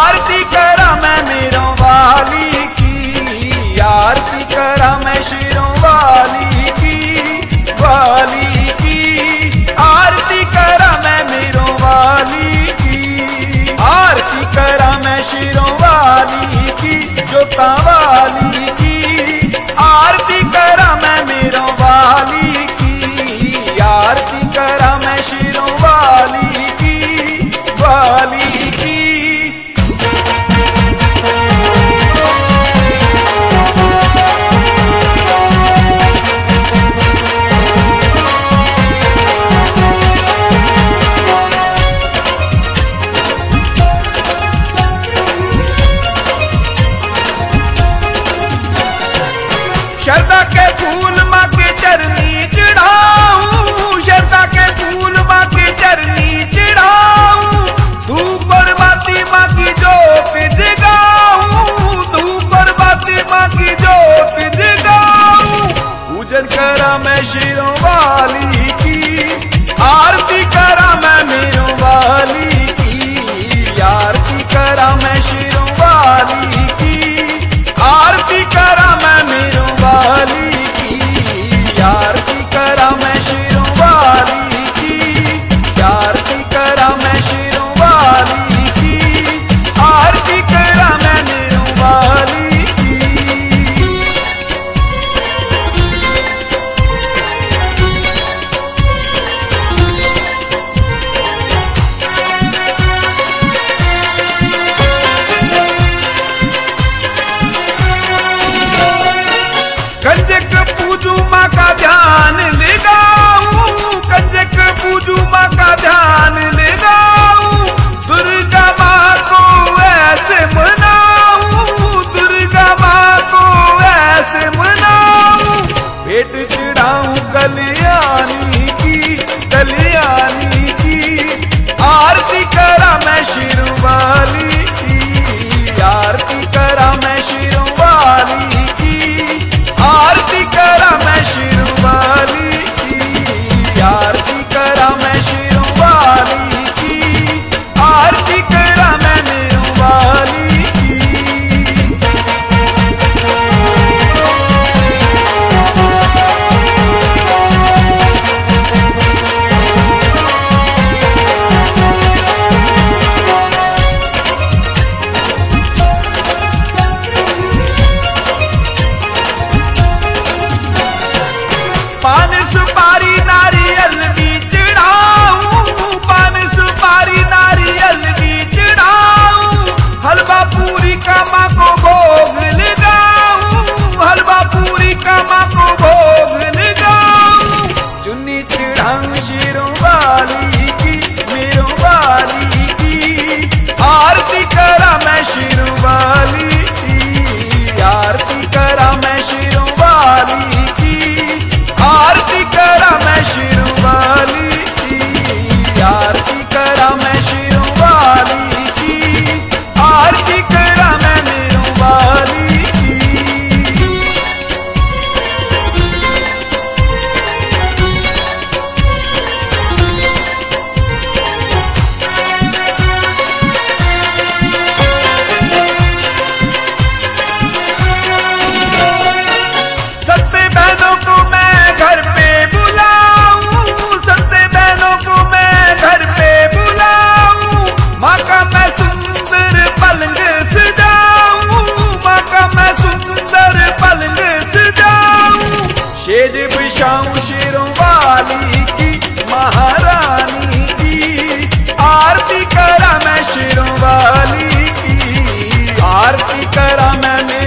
மாறுச்சு. करा मैं शिरों वाली की। आरती करा मैं मीरों वाली की। आरती करा मैं शिरों वाली विषाऊ शिरों वाली की महारानी की। आरती करा मैं शेरवाली की। आरती करा मैं